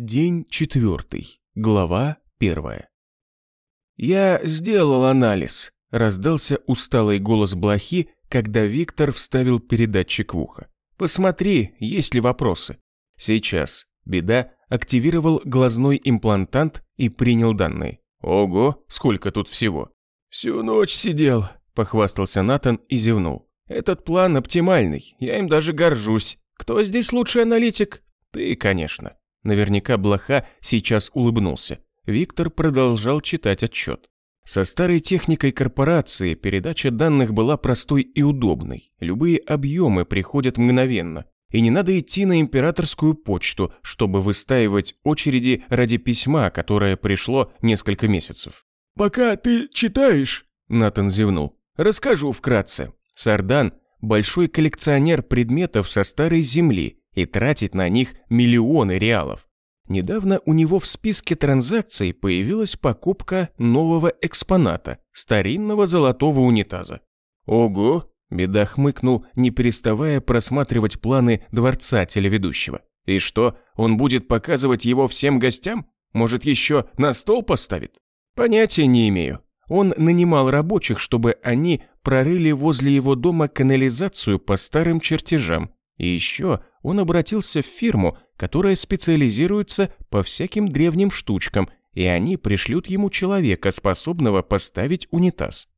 День четвертый. Глава первая. «Я сделал анализ», – раздался усталый голос блохи, когда Виктор вставил передатчик в ухо. «Посмотри, есть ли вопросы». Сейчас. Беда активировал глазной имплантант и принял данные. «Ого, сколько тут всего!» «Всю ночь сидел», – похвастался Натан и зевнул. «Этот план оптимальный, я им даже горжусь. Кто здесь лучший аналитик?» «Ты, конечно». Наверняка Блоха сейчас улыбнулся. Виктор продолжал читать отчет. Со старой техникой корпорации передача данных была простой и удобной. Любые объемы приходят мгновенно. И не надо идти на императорскую почту, чтобы выстаивать очереди ради письма, которое пришло несколько месяцев. «Пока ты читаешь», – Натан зевнул, – «расскажу вкратце. Сардан – большой коллекционер предметов со старой земли, и тратить на них миллионы реалов. Недавно у него в списке транзакций появилась покупка нового экспоната – старинного золотого унитаза. «Ого!» – Беда хмыкнул, не переставая просматривать планы дворца телеведущего. «И что, он будет показывать его всем гостям? Может, еще на стол поставит?» «Понятия не имею. Он нанимал рабочих, чтобы они прорыли возле его дома канализацию по старым чертежам. И еще он обратился в фирму, которая специализируется по всяким древним штучкам, и они пришлют ему человека, способного поставить унитаз.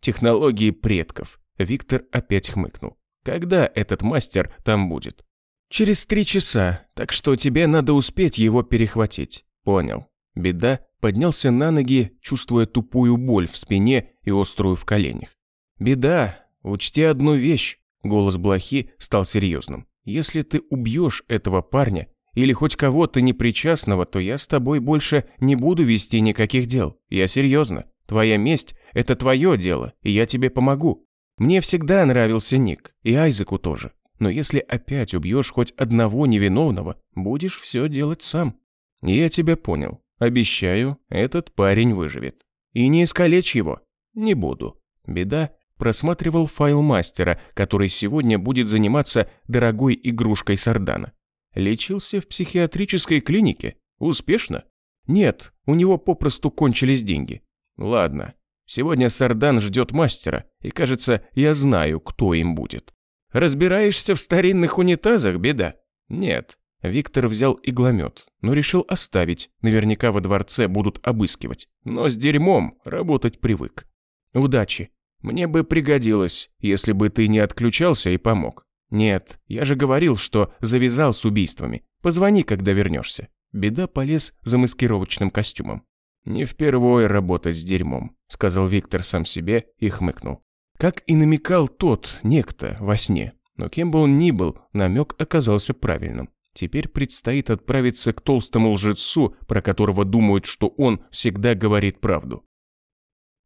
Технологии предков. Виктор опять хмыкнул. Когда этот мастер там будет? Через три часа, так что тебе надо успеть его перехватить. Понял. Беда поднялся на ноги, чувствуя тупую боль в спине и острую в коленях. Беда, учти одну вещь. Голос блохи стал серьезным. Если ты убьешь этого парня или хоть кого-то непричастного, то я с тобой больше не буду вести никаких дел. Я серьезно. Твоя месть – это твое дело, и я тебе помогу. Мне всегда нравился Ник, и Айзеку тоже. Но если опять убьешь хоть одного невиновного, будешь все делать сам. Я тебя понял. Обещаю, этот парень выживет. И не искалечь его. Не буду. Беда просматривал файл мастера, который сегодня будет заниматься дорогой игрушкой Сардана. Лечился в психиатрической клинике? Успешно? Нет, у него попросту кончились деньги. Ладно, сегодня Сардан ждет мастера, и кажется, я знаю, кто им будет. Разбираешься в старинных унитазах, беда? Нет. Виктор взял игломет, но решил оставить, наверняка во дворце будут обыскивать. Но с дерьмом работать привык. Удачи. Мне бы пригодилось, если бы ты не отключался и помог. Нет, я же говорил, что завязал с убийствами. Позвони, когда вернешься. Беда полез за маскировочным костюмом. «Не впервой работать с дерьмом», — сказал Виктор сам себе и хмыкнул. Как и намекал тот, некто, во сне. Но кем бы он ни был, намек оказался правильным. Теперь предстоит отправиться к толстому лжецу, про которого думают, что он всегда говорит правду.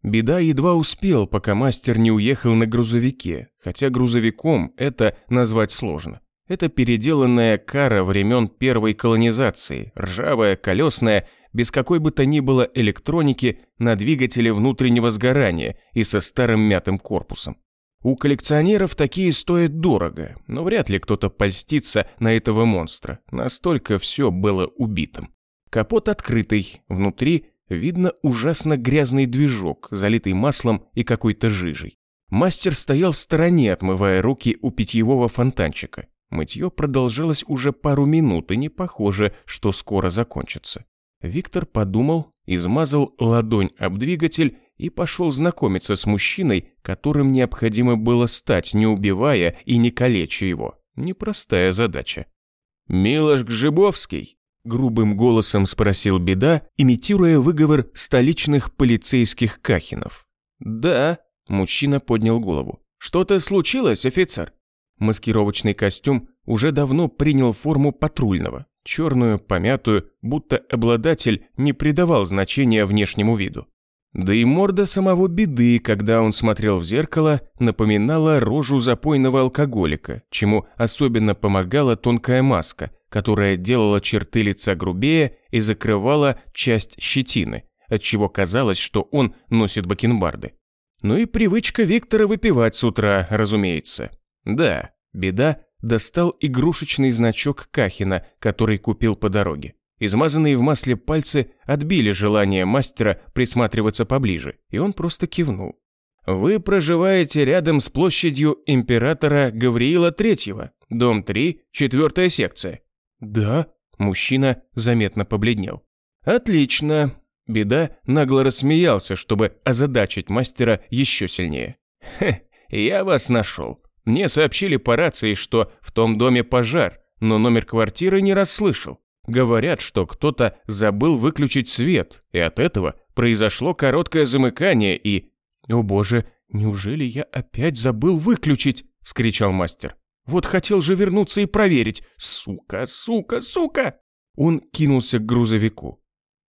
Беда едва успел, пока мастер не уехал на грузовике, хотя грузовиком это назвать сложно. Это переделанная кара времен первой колонизации, ржавая, колесная, без какой бы то ни было электроники, на двигателе внутреннего сгорания и со старым мятым корпусом. У коллекционеров такие стоят дорого, но вряд ли кто-то польстится на этого монстра, настолько все было убитым. Капот открытый, внутри Видно ужасно грязный движок, залитый маслом и какой-то жижей. Мастер стоял в стороне, отмывая руки у питьевого фонтанчика. Мытье продолжалось уже пару минут, и не похоже, что скоро закончится. Виктор подумал, измазал ладонь об двигатель и пошел знакомиться с мужчиной, которым необходимо было стать, не убивая и не калеча его. Непростая задача. «Милош Гжибовский», грубым голосом спросил Беда, имитируя выговор столичных полицейских кахинов. «Да», – мужчина поднял голову. «Что-то случилось, офицер?» Маскировочный костюм уже давно принял форму патрульного, черную, помятую, будто обладатель не придавал значения внешнему виду. Да и морда самого беды, когда он смотрел в зеркало, напоминала рожу запойного алкоголика, чему особенно помогала тонкая маска, которая делала черты лица грубее и закрывала часть щетины, отчего казалось, что он носит бакенбарды. Ну и привычка Виктора выпивать с утра, разумеется. Да, беда достал игрушечный значок Кахина, который купил по дороге. Измазанные в масле пальцы отбили желание мастера присматриваться поближе, и он просто кивнул. «Вы проживаете рядом с площадью императора Гавриила Третьего, дом 3, четвертая секция». «Да», мужчина заметно побледнел. «Отлично». Беда нагло рассмеялся, чтобы озадачить мастера еще сильнее. «Хе, я вас нашел. Мне сообщили по рации, что в том доме пожар, но номер квартиры не расслышал. Говорят, что кто-то забыл выключить свет, и от этого произошло короткое замыкание и... «О боже, неужели я опять забыл выключить?» – вскричал мастер. «Вот хотел же вернуться и проверить. Сука, сука, сука!» Он кинулся к грузовику.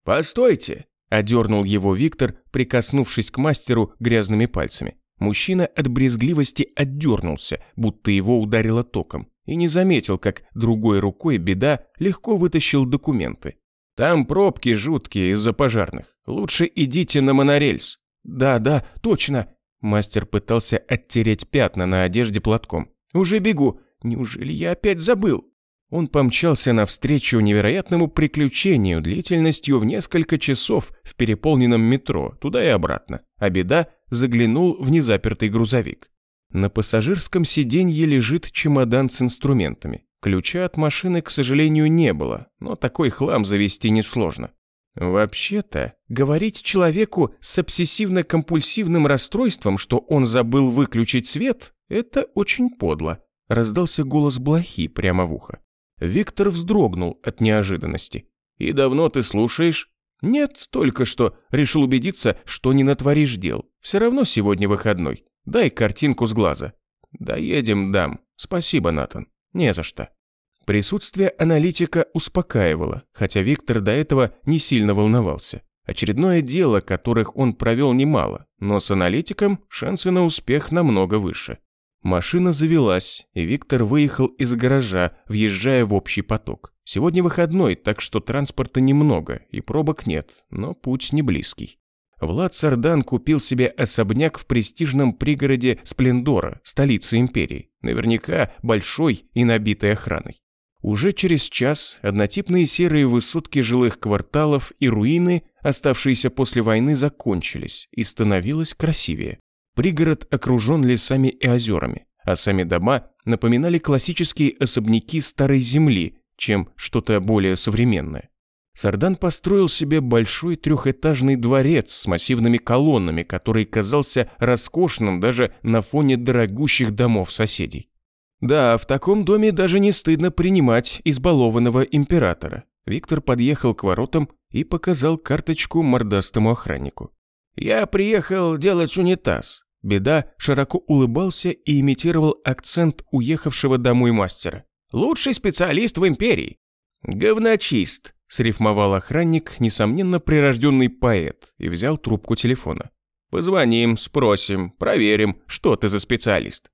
«Постойте!» – одернул его Виктор, прикоснувшись к мастеру грязными пальцами. Мужчина от брезгливости отдернулся, будто его ударило током и не заметил, как другой рукой беда легко вытащил документы. «Там пробки жуткие из-за пожарных. Лучше идите на монорельс». «Да, да, точно». Мастер пытался оттереть пятна на одежде платком. «Уже бегу. Неужели я опять забыл?» Он помчался навстречу невероятному приключению длительностью в несколько часов в переполненном метро, туда и обратно, а беда заглянул в незапертый грузовик. На пассажирском сиденье лежит чемодан с инструментами. Ключа от машины, к сожалению, не было, но такой хлам завести несложно. Вообще-то, говорить человеку с обсессивно-компульсивным расстройством, что он забыл выключить свет, это очень подло. Раздался голос блохи прямо в ухо. Виктор вздрогнул от неожиданности. «И давно ты слушаешь?» «Нет, только что. Решил убедиться, что не натворишь дел. Все равно сегодня выходной. Дай картинку с глаза». «Доедем, дам. Спасибо, Натан. Не за что». Присутствие аналитика успокаивало, хотя Виктор до этого не сильно волновался. Очередное дело, которых он провел немало, но с аналитиком шансы на успех намного выше. Машина завелась, и Виктор выехал из гаража, въезжая в общий поток. Сегодня выходной, так что транспорта немного, и пробок нет, но путь не близкий. Влад Сардан купил себе особняк в престижном пригороде Сплендора, столице империи, наверняка большой и набитой охраной. Уже через час однотипные серые высотки жилых кварталов и руины, оставшиеся после войны, закончились, и становилось красивее. Пригород окружен лесами и озерами, а сами дома напоминали классические особняки старой земли, чем что-то более современное. Сардан построил себе большой трехэтажный дворец с массивными колоннами, который казался роскошным даже на фоне дорогущих домов соседей. Да, в таком доме даже не стыдно принимать избалованного императора. Виктор подъехал к воротам и показал карточку мордастому охраннику. «Я приехал делать унитаз». Беда широко улыбался и имитировал акцент уехавшего домой мастера. «Лучший специалист в империи». «Говночист», – срифмовал охранник, несомненно прирожденный поэт, и взял трубку телефона. «Позвоним, спросим, проверим, что ты за специалист».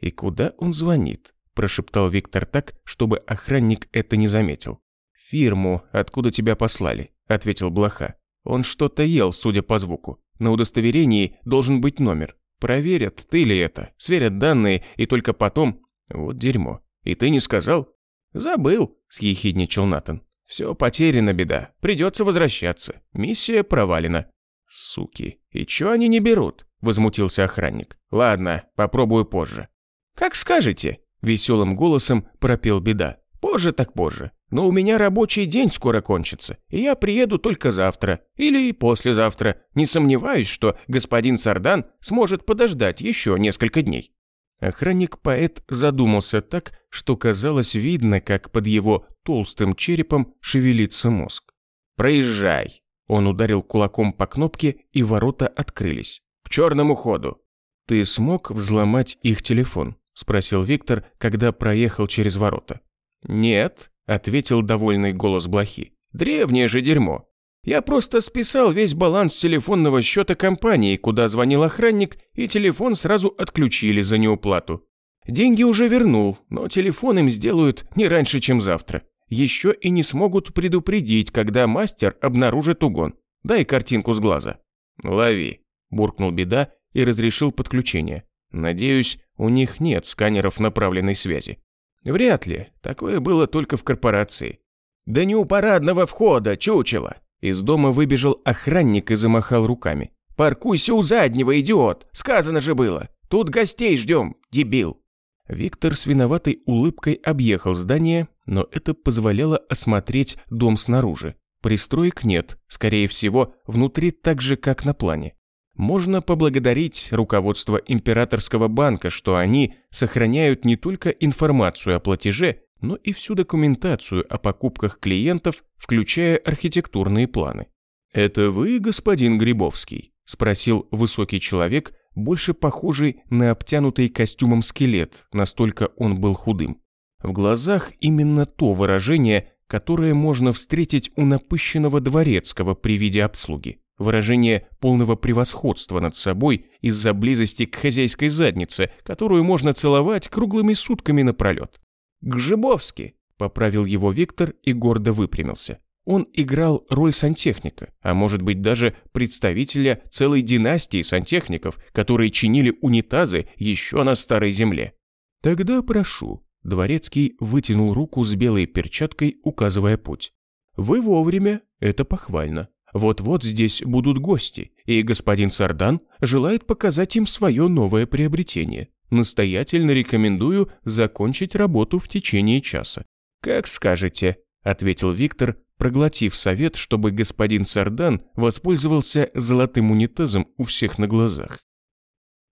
«И куда он звонит?» – прошептал Виктор так, чтобы охранник это не заметил. «Фирму, откуда тебя послали», – ответил Блоха. «Он что-то ел, судя по звуку. На удостоверении должен быть номер. Проверят, ты ли это, сверят данные, и только потом... Вот дерьмо. И ты не сказал?» «Забыл», – съехидничал Натан. «Все потеряно, беда. Придется возвращаться. Миссия провалена». «Суки, и чё они не берут?» – возмутился охранник. «Ладно, попробую позже». «Как скажете», – веселым голосом пропел беда. «Позже так позже. Но у меня рабочий день скоро кончится, и я приеду только завтра или послезавтра. Не сомневаюсь, что господин Сардан сможет подождать еще несколько дней». Охранник-поэт задумался так, что казалось видно, как под его толстым черепом шевелится мозг. «Проезжай!» Он ударил кулаком по кнопке, и ворота открылись. «К черному ходу!» «Ты смог взломать их телефон?» – спросил Виктор, когда проехал через ворота. «Нет», – ответил довольный голос блохи. «Древнее же дерьмо. Я просто списал весь баланс телефонного счета компании, куда звонил охранник, и телефон сразу отключили за неуплату. Деньги уже вернул, но телефон им сделают не раньше, чем завтра. Еще и не смогут предупредить, когда мастер обнаружит угон. Дай картинку с глаза». «Лови», – буркнул Беда и разрешил подключение. «Надеюсь, у них нет сканеров направленной связи». «Вряд ли. Такое было только в корпорации. «Да не у парадного входа, чучело!» Из дома выбежал охранник и замахал руками. «Паркуйся у заднего, идиот! Сказано же было! Тут гостей ждем, дебил!» Виктор с виноватой улыбкой объехал здание, но это позволяло осмотреть дом снаружи. Пристроек нет, скорее всего, внутри так же, как на плане. Можно поблагодарить руководство императорского банка, что они сохраняют не только информацию о платеже, но и всю документацию о покупках клиентов, включая архитектурные планы. «Это вы, господин Грибовский?» – спросил высокий человек, больше похожий на обтянутый костюмом скелет, настолько он был худым. В глазах именно то выражение, которое можно встретить у напыщенного дворецкого при виде обслуги. Выражение полного превосходства над собой из-за близости к хозяйской заднице, которую можно целовать круглыми сутками напролет. «Гжибовский», — поправил его Виктор и гордо выпрямился. Он играл роль сантехника, а может быть даже представителя целой династии сантехников, которые чинили унитазы еще на старой земле. «Тогда прошу», — Дворецкий вытянул руку с белой перчаткой, указывая путь. «Вы вовремя, это похвально. Вот-вот здесь будут гости, и господин Сардан желает показать им свое новое приобретение. Настоятельно рекомендую закончить работу в течение часа». «Как скажете», — ответил Виктор, проглотив совет, чтобы господин Сардан воспользовался золотым унитазом у всех на глазах.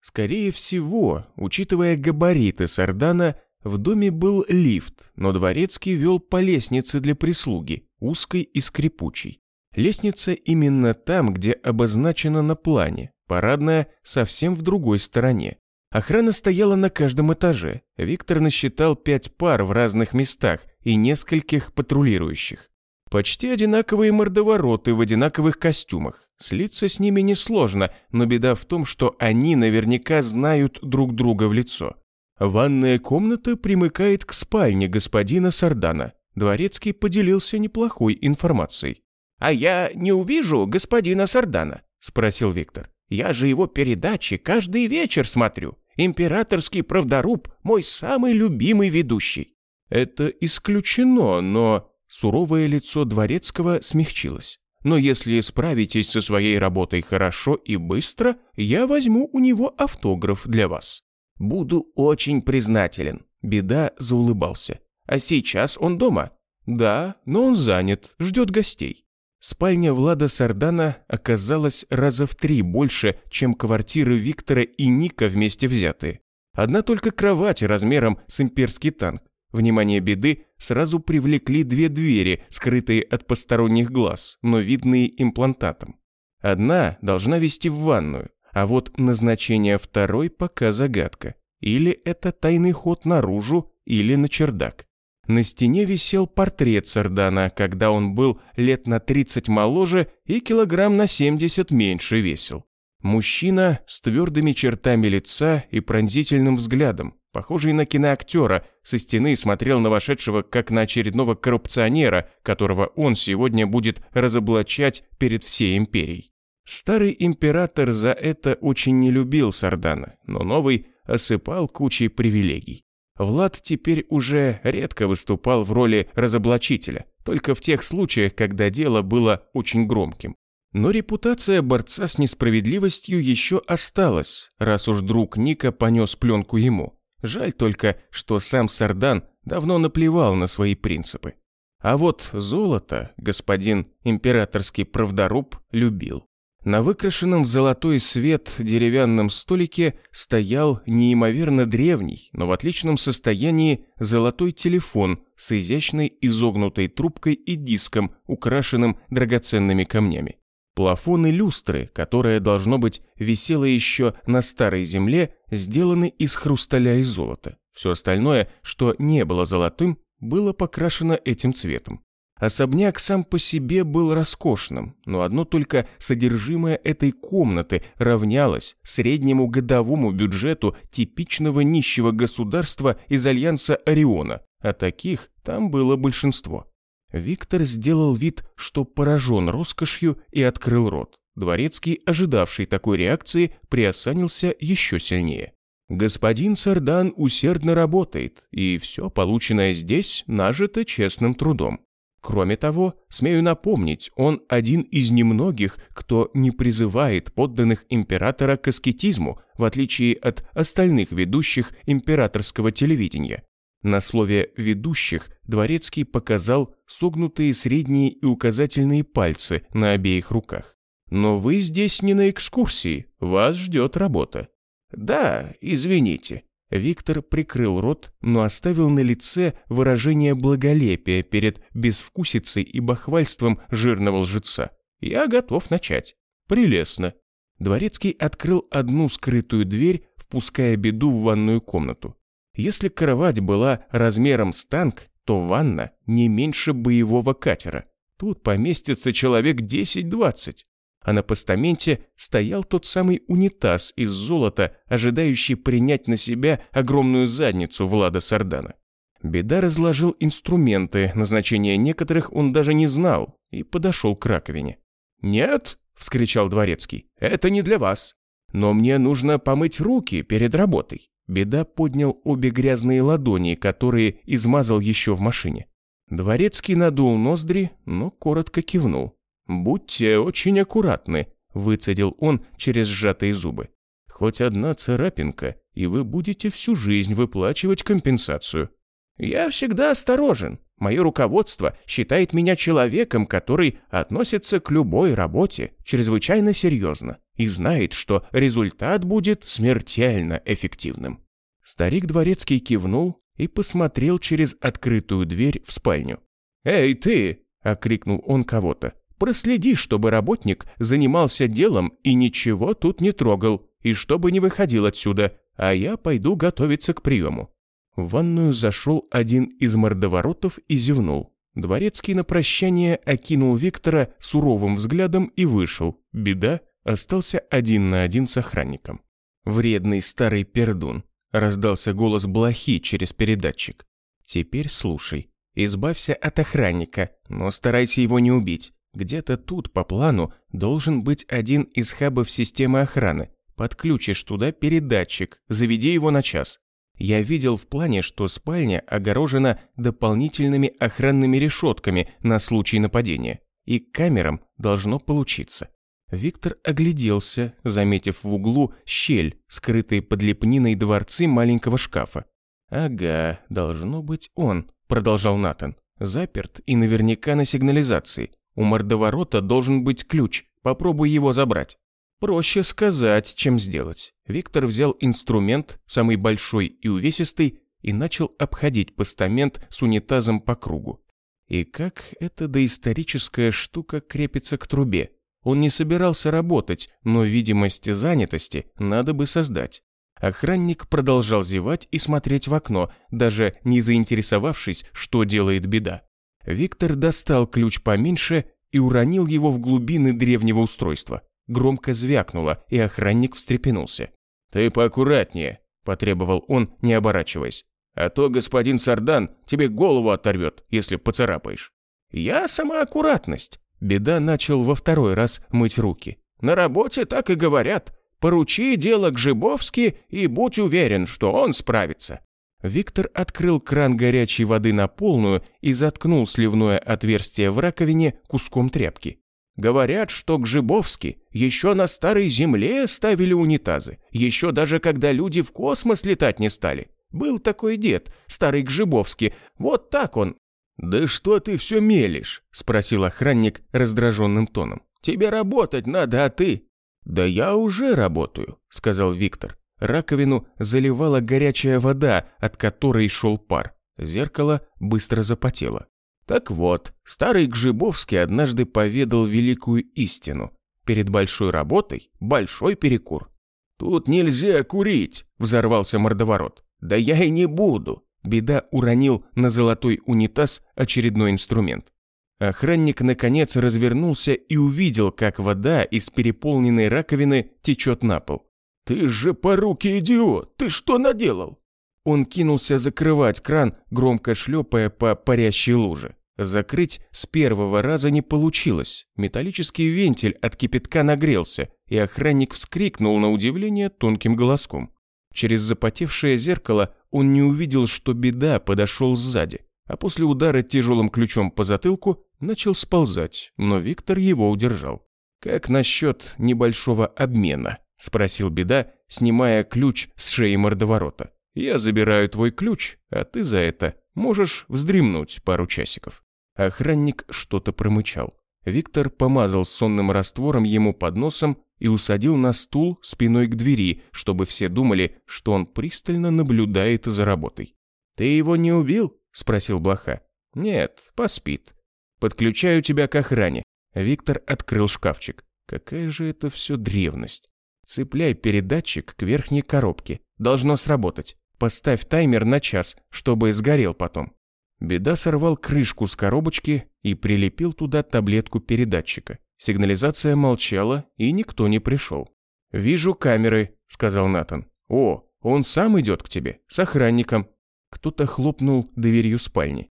Скорее всего, учитывая габариты Сардана, в доме был лифт, но дворецкий вел по лестнице для прислуги, узкой и скрипучей. Лестница именно там, где обозначена на плане, парадная совсем в другой стороне. Охрана стояла на каждом этаже. Виктор насчитал пять пар в разных местах и нескольких патрулирующих. Почти одинаковые мордовороты в одинаковых костюмах. Слиться с ними несложно, но беда в том, что они наверняка знают друг друга в лицо. Ванная комната примыкает к спальне господина Сардана. Дворецкий поделился неплохой информацией. «А я не увижу господина Сардана?» – спросил Виктор. «Я же его передачи каждый вечер смотрю. Императорский правдоруб – мой самый любимый ведущий». «Это исключено, но...» Суровое лицо Дворецкого смягчилось. «Но если справитесь со своей работой хорошо и быстро, я возьму у него автограф для вас». «Буду очень признателен», – Беда заулыбался. «А сейчас он дома?» «Да, но он занят, ждет гостей». Спальня Влада Сардана оказалась раза в три больше, чем квартиры Виктора и Ника вместе взятые. Одна только кровать размером с имперский танк. Внимание беды сразу привлекли две двери, скрытые от посторонних глаз, но видные имплантатом. Одна должна вести в ванную, а вот назначение второй пока загадка. Или это тайный ход наружу, или на чердак. На стене висел портрет Сардана, когда он был лет на 30 моложе и килограмм на 70 меньше весил. Мужчина с твердыми чертами лица и пронзительным взглядом, похожий на киноактера, со стены смотрел на вошедшего как на очередного коррупционера, которого он сегодня будет разоблачать перед всей империей. Старый император за это очень не любил Сардана, но новый осыпал кучей привилегий. Влад теперь уже редко выступал в роли разоблачителя, только в тех случаях, когда дело было очень громким. Но репутация борца с несправедливостью еще осталась, раз уж друг Ника понес пленку ему. Жаль только, что сам Сардан давно наплевал на свои принципы. А вот золото господин императорский правдоруб любил. На выкрашенном в золотой свет деревянном столике стоял неимоверно древний, но в отличном состоянии золотой телефон с изящной изогнутой трубкой и диском, украшенным драгоценными камнями. Плафоны люстры, которая, должно быть, висела еще на старой земле, сделаны из хрусталя и золота. Все остальное, что не было золотым, было покрашено этим цветом. Особняк сам по себе был роскошным, но одно только содержимое этой комнаты равнялось среднему годовому бюджету типичного нищего государства из альянса Ориона, а таких там было большинство. Виктор сделал вид, что поражен роскошью и открыл рот. Дворецкий, ожидавший такой реакции, приосанился еще сильнее. Господин Сардан усердно работает, и все полученное здесь нажито честным трудом. Кроме того, смею напомнить, он один из немногих, кто не призывает подданных императора к аскетизму, в отличие от остальных ведущих императорского телевидения. На слове «ведущих» Дворецкий показал согнутые средние и указательные пальцы на обеих руках. «Но вы здесь не на экскурсии, вас ждет работа». «Да, извините», Виктор прикрыл рот, но оставил на лице выражение благолепия перед безвкусицей и бахвальством жирного лжеца. «Я готов начать». «Прелестно». Дворецкий открыл одну скрытую дверь, впуская беду в ванную комнату. Если кровать была размером с танк, то ванна не меньше боевого катера. Тут поместится человек 10-20 а на постаменте стоял тот самый унитаз из золота, ожидающий принять на себя огромную задницу Влада Сардана. Беда разложил инструменты, назначения некоторых он даже не знал, и подошел к раковине. «Нет!» – вскричал дворецкий. «Это не для вас. Но мне нужно помыть руки перед работой». Беда поднял обе грязные ладони, которые измазал еще в машине. Дворецкий надул ноздри, но коротко кивнул. «Будьте очень аккуратны», – выцедил он через сжатые зубы. «Хоть одна царапинка, и вы будете всю жизнь выплачивать компенсацию». «Я всегда осторожен. Мое руководство считает меня человеком, который относится к любой работе чрезвычайно серьезно и знает, что результат будет смертельно эффективным». Старик Дворецкий кивнул и посмотрел через открытую дверь в спальню. «Эй, ты!» – окрикнул он кого-то. Проследи, чтобы работник занимался делом и ничего тут не трогал, и чтобы не выходил отсюда, а я пойду готовиться к приему». В ванную зашел один из мордоворотов и зевнул. Дворецкий на прощание окинул Виктора суровым взглядом и вышел. Беда, остался один на один с охранником. «Вредный старый пердун», – раздался голос блохи через передатчик. «Теперь слушай. Избавься от охранника, но старайся его не убить. Где-то тут по плану должен быть один из хабов системы охраны. Подключишь туда передатчик, заведи его на час. Я видел в плане, что спальня огорожена дополнительными охранными решетками на случай нападения. И камерам должно получиться. Виктор огляделся, заметив в углу щель, скрытые под лепниной дворцы маленького шкафа. «Ага, должно быть он», – продолжал Натан. «Заперт и наверняка на сигнализации. У мордоворота должен быть ключ, попробуй его забрать. Проще сказать, чем сделать. Виктор взял инструмент, самый большой и увесистый, и начал обходить постамент с унитазом по кругу. И как эта доисторическая штука крепится к трубе? Он не собирался работать, но видимость занятости надо бы создать. Охранник продолжал зевать и смотреть в окно, даже не заинтересовавшись, что делает беда. Виктор достал ключ поменьше и уронил его в глубины древнего устройства. Громко звякнуло, и охранник встрепенулся. «Ты поаккуратнее», – потребовал он, не оборачиваясь. «А то господин Сардан тебе голову оторвет, если поцарапаешь». «Я сама аккуратность». Беда начал во второй раз мыть руки. «На работе так и говорят. Поручи дело к Жибовски и будь уверен, что он справится». Виктор открыл кран горячей воды на полную и заткнул сливное отверстие в раковине куском тряпки. Говорят, что Гжибовски еще на старой земле ставили унитазы, еще даже когда люди в космос летать не стали. Был такой дед, старый Гжибовский, вот так он. «Да что ты все мелешь?» – спросил охранник раздраженным тоном. «Тебе работать надо, а ты?» «Да я уже работаю», – сказал Виктор. Раковину заливала горячая вода, от которой шел пар. Зеркало быстро запотело. Так вот, старый Гжибовский однажды поведал великую истину. Перед большой работой большой перекур. «Тут нельзя курить!» – взорвался мордоворот. «Да я и не буду!» Беда уронил на золотой унитаз очередной инструмент. Охранник, наконец, развернулся и увидел, как вода из переполненной раковины течет на пол. «Ты же поруки идиот! Ты что наделал?» Он кинулся закрывать кран, громко шлепая по парящей луже. Закрыть с первого раза не получилось. Металлический вентиль от кипятка нагрелся, и охранник вскрикнул на удивление тонким голоском. Через запотевшее зеркало он не увидел, что беда подошел сзади. а после удара тяжелым ключом по затылку начал сползать, но Виктор его удержал. «Как насчет небольшого обмена?» – спросил Беда, снимая ключ с шеи мордоворота. «Я забираю твой ключ, а ты за это можешь вздремнуть пару часиков». Охранник что-то промычал. Виктор помазал сонным раствором ему под носом и усадил на стул спиной к двери, чтобы все думали, что он пристально наблюдает за работой. «Ты его не убил?» – спросил Блоха. «Нет, поспит. Подключаю тебя к охране». Виктор открыл шкафчик. Какая же это все древность. Цепляй передатчик к верхней коробке. Должно сработать. Поставь таймер на час, чтобы сгорел потом. Беда сорвал крышку с коробочки и прилепил туда таблетку передатчика. Сигнализация молчала, и никто не пришел. «Вижу камеры», — сказал Натан. «О, он сам идет к тебе, с охранником». Кто-то хлопнул дверью спальни.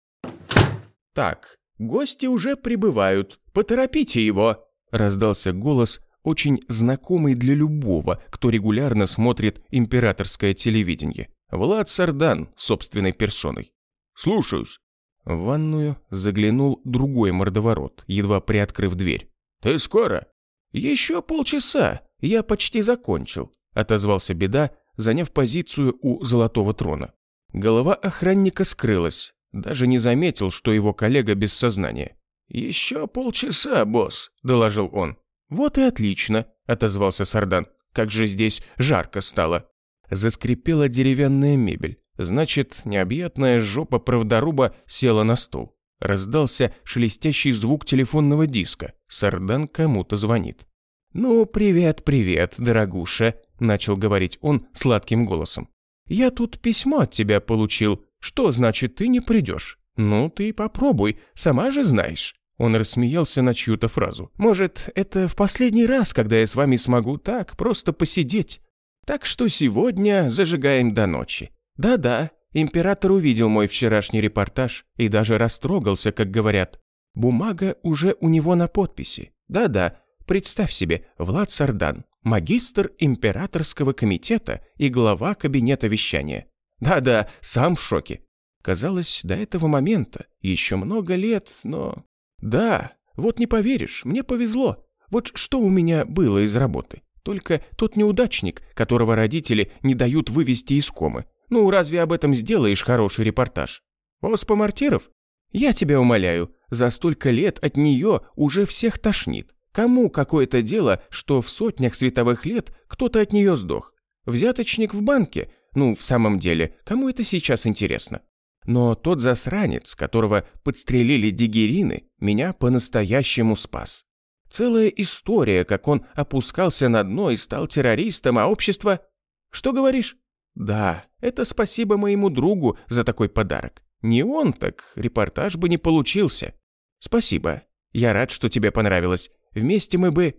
«Так, гости уже прибывают, поторопите его», — раздался голос, очень знакомый для любого, кто регулярно смотрит императорское телевидение. Влад Сардан собственной персоной. «Слушаюсь». В ванную заглянул другой мордоворот, едва приоткрыв дверь. «Ты скоро?» «Еще полчаса, я почти закончил», – отозвался Беда, заняв позицию у золотого трона. Голова охранника скрылась, даже не заметил, что его коллега без сознания. «Еще полчаса, босс», – доложил он. «Вот и отлично», – отозвался Сардан. «Как же здесь жарко стало». Заскрипела деревянная мебель. Значит, необъятная жопа правдоруба села на стул. Раздался шелестящий звук телефонного диска. Сардан кому-то звонит. «Ну, привет, привет, дорогуша», – начал говорить он сладким голосом. «Я тут письмо от тебя получил. Что значит, ты не придешь? Ну, ты попробуй, сама же знаешь». Он рассмеялся на чью-то фразу. «Может, это в последний раз, когда я с вами смогу так просто посидеть? Так что сегодня зажигаем до ночи. Да-да, Император увидел мой вчерашний репортаж и даже растрогался, как говорят. Бумага уже у него на подписи. Да-да, представь себе, Влад Сардан, магистр императорского комитета и глава кабинета вещания. Да-да, сам в шоке. Казалось, до этого момента еще много лет, но... Да, вот не поверишь, мне повезло. Вот что у меня было из работы. Только тот неудачник, которого родители не дают вывести из комы, ну, разве об этом сделаешь хороший репортаж? Оспа Мартиров? Я тебя умоляю, за столько лет от нее уже всех тошнит. Кому какое-то дело, что в сотнях световых лет кто-то от нее сдох? Взяточник в банке? Ну, в самом деле, кому это сейчас интересно? Но тот засранец, которого подстрелили дигерины, меня по-настоящему спас. Целая история, как он опускался на дно и стал террористом, а общество... Что говоришь? Да, это спасибо моему другу за такой подарок. Не он, так репортаж бы не получился. Спасибо. Я рад, что тебе понравилось. Вместе мы бы...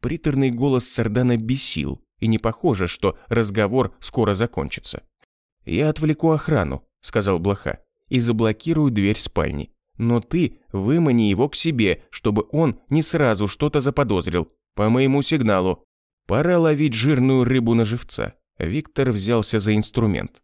Приторный голос Сардана бесил, и не похоже, что разговор скоро закончится. «Я отвлеку охрану», — сказал Блоха, — «и заблокирую дверь спальни. Но ты вымани его к себе, чтобы он не сразу что-то заподозрил. По моему сигналу. Пора ловить жирную рыбу на живца». Виктор взялся за инструмент.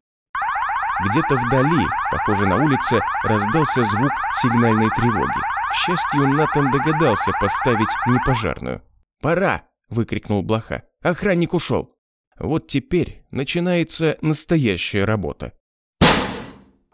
Где-то вдали, похоже на улице, раздался звук сигнальной тревоги. К счастью, Натан догадался поставить непожарную. «Пора!» – выкрикнул Блоха. «Охранник ушел!» Вот теперь начинается настоящая работа.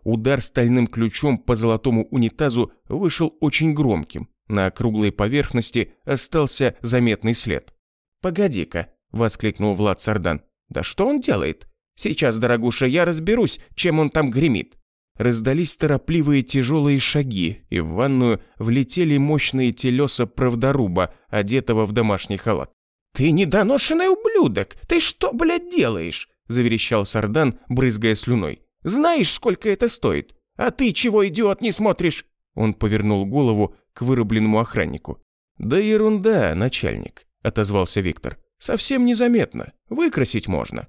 Удар стальным ключом по золотому унитазу вышел очень громким. На круглой поверхности остался заметный след. «Погоди-ка!» – воскликнул Влад Сардан. Да что он делает? Сейчас, дорогуша, я разберусь, чем он там гремит. Раздались торопливые тяжелые шаги, и в ванную влетели мощные телеса правдоруба, одетого в домашний халат. «Ты недоношенный ублюдок! Ты что, блядь, делаешь?» – заверещал Сардан, брызгая слюной. «Знаешь, сколько это стоит? А ты чего, идиот, не смотришь?» Он повернул голову к вырубленному охраннику. «Да ерунда, начальник», – отозвался Виктор. Совсем незаметно, выкрасить можно.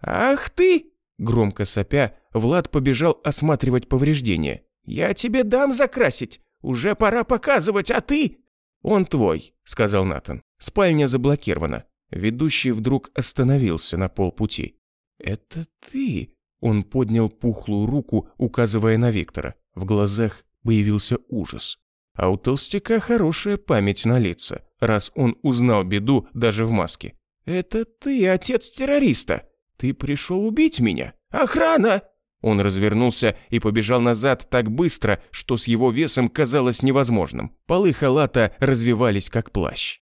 Ах ты! Громко сопя, Влад побежал осматривать повреждения. Я тебе дам закрасить, уже пора показывать, а ты... Он твой, сказал Натан. Спальня заблокирована. Ведущий вдруг остановился на полпути. «Это ты?» Он поднял пухлую руку, указывая на Виктора. В глазах появился ужас. А у толстяка хорошая память на лица, раз он узнал беду даже в маске. «Это ты, отец террориста! Ты пришел убить меня? Охрана!» Он развернулся и побежал назад так быстро, что с его весом казалось невозможным. Полы халата развивались как плащ.